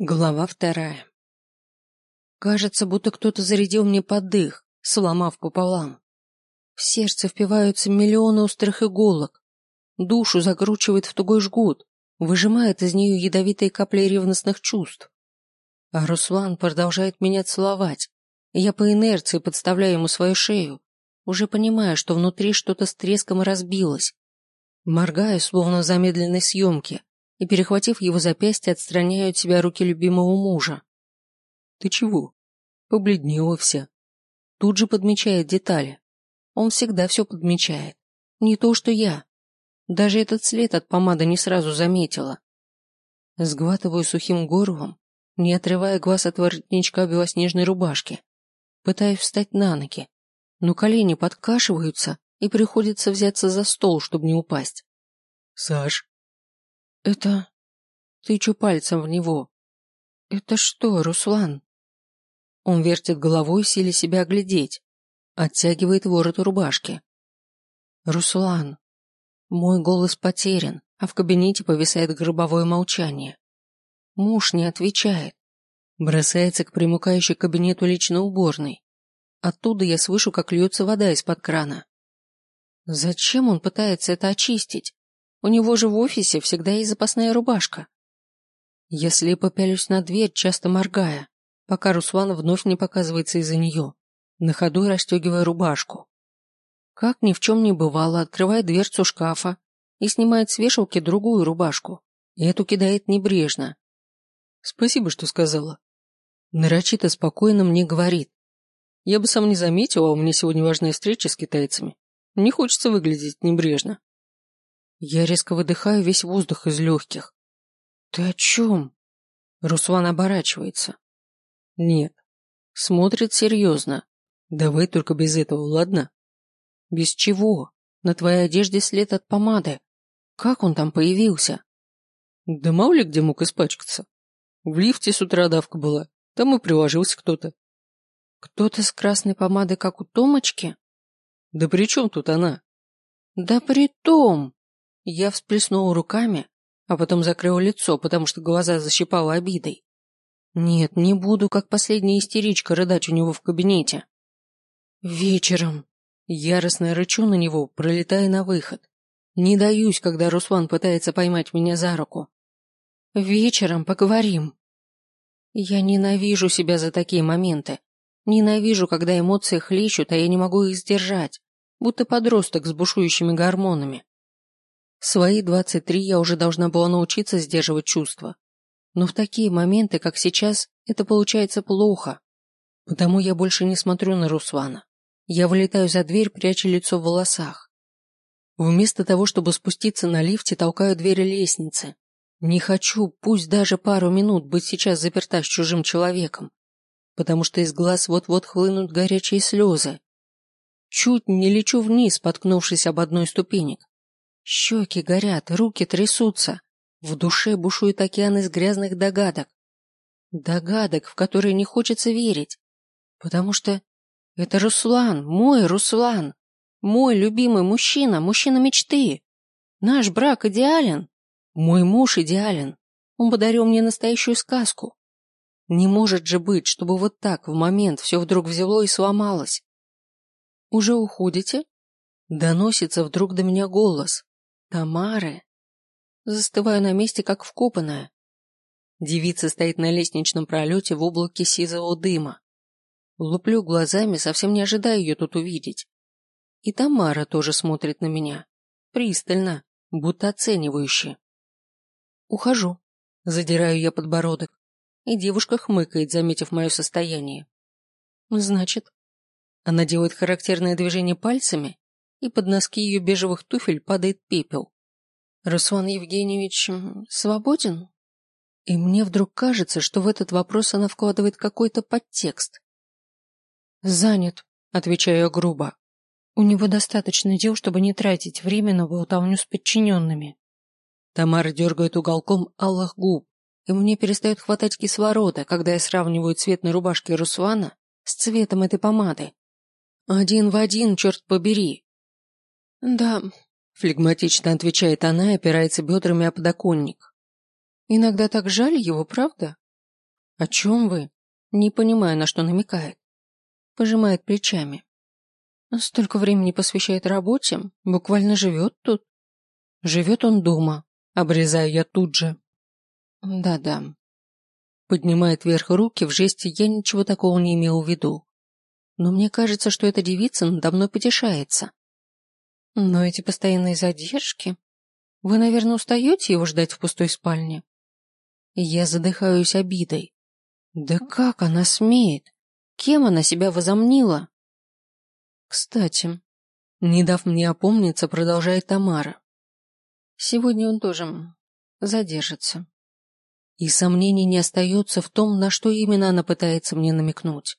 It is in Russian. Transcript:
Глава вторая. Кажется, будто кто-то зарядил мне под дых, сломав пополам. В сердце впиваются миллионы острых иголок. Душу закручивает в тугой жгут, выжимает из нее ядовитые капли ревностных чувств. А Руслан продолжает меня целовать, я по инерции подставляю ему свою шею, уже понимая, что внутри что-то с треском разбилось. Моргая, словно в замедленной съемке, и, перехватив его запястье, отстраняю от себя руки любимого мужа. «Ты чего?» Побледнела вся. Тут же подмечает детали. Он всегда все подмечает. Не то, что я. Даже этот след от помады не сразу заметила. Сглатываю сухим горлом, не отрывая глаз от воротничка белоснежной рубашки. Пытаюсь встать на ноги, но колени подкашиваются и приходится взяться за стол, чтобы не упасть. «Саш, это... Тычу пальцем в него. Это что, Руслан? Он вертит головой, силя себя оглядеть. Оттягивает ворот рубашки. Руслан. Мой голос потерян, а в кабинете повисает гробовое молчание. Муж не отвечает. Бросается к примыкающей кабинету личной уборной. Оттуда я слышу, как льется вода из-под крана. Зачем он пытается это очистить? У него же в офисе всегда есть запасная рубашка. Я слепо пялюсь на дверь, часто моргая, пока Руслан вновь не показывается из-за нее, на ходу расстегивая рубашку. Как ни в чем не бывало, открывает дверцу шкафа и снимает с вешалки другую рубашку, и эту кидает небрежно. Спасибо, что сказала. Нарочито спокойно мне говорит. Я бы сам не заметил, а у меня сегодня важная встреча с китайцами. Не хочется выглядеть небрежно. Я резко выдыхаю весь воздух из легких. Ты о чем? Руслан оборачивается. Нет. Смотрит серьезно. Давай только без этого, ладно? Без чего? На твоей одежде след от помады. Как он там появился? Да мало ли где мог испачкаться. В лифте с утра давка была. Там и приложился кто-то. Кто-то с красной помадой, как у Томочки? Да при чем тут она? Да при том! Я всплеснула руками, а потом закрыла лицо, потому что глаза защипала обидой. Нет, не буду, как последняя истеричка, рыдать у него в кабинете. Вечером. Яростно рычу на него, пролетая на выход. Не даюсь, когда Руслан пытается поймать меня за руку. Вечером поговорим. Я ненавижу себя за такие моменты. Ненавижу, когда эмоции хлещут, а я не могу их сдержать, будто подросток с бушующими гормонами. В свои двадцать три я уже должна была научиться сдерживать чувства. Но в такие моменты, как сейчас, это получается плохо. Потому я больше не смотрю на Руслана. Я вылетаю за дверь, пряча лицо в волосах. Вместо того, чтобы спуститься на лифте, толкаю двери лестницы. Не хочу, пусть даже пару минут, быть сейчас заперта с чужим человеком, потому что из глаз вот-вот хлынут горячие слезы. Чуть не лечу вниз, споткнувшись об одной ступенек. Щеки горят, руки трясутся. В душе бушует океан из грязных догадок. Догадок, в которые не хочется верить. Потому что это Руслан, мой Руслан. Мой любимый мужчина, мужчина мечты. Наш брак идеален. Мой муж идеален. Он подарил мне настоящую сказку. Не может же быть, чтобы вот так в момент все вдруг взяло и сломалось. Уже уходите? Доносится вдруг до меня голос. Тамары. Застываю на месте, как вкопанная. Девица стоит на лестничном пролете в облаке сизого дыма. Луплю глазами, совсем не ожидая ее тут увидеть. И Тамара тоже смотрит на меня. Пристально, будто оценивающе. Ухожу. Задираю я подбородок. И девушка хмыкает, заметив мое состояние. Значит, она делает характерное движение пальцами, и под носки ее бежевых туфель падает пепел. Руслан Евгеньевич свободен? И мне вдруг кажется, что в этот вопрос она вкладывает какой-то подтекст. «Занят», — отвечаю грубо. «У него достаточно дел, чтобы не тратить время на болтовню с подчиненными». Тамара дергает уголком алых губ, и мне перестает хватать кислорода, когда я сравниваю цвет на рубашке Руслана с цветом этой помады. Один в один, черт побери. «Да», — флегматично отвечает она и опирается бедрами о подоконник. «Иногда так жаль его, правда? О чем вы? Не понимаю, на что намекает. Пожимает плечами. Столько времени посвящает работе, буквально живет тут. Живет он дома, обрезаю я тут же. Да-да. Поднимает вверх руки в жесте «я ничего такого не имел в виду». Но мне кажется, что эта девица надо мной потешается. Но эти постоянные задержки... Вы, наверное, устаете его ждать в пустой спальне? Я задыхаюсь обидой. Да как она смеет? Кем она себя возомнила? Кстати, не дав мне опомниться, продолжает Тамара. Сегодня он тоже задержится. И сомнений не остается в том, на что именно она пытается мне намекнуть.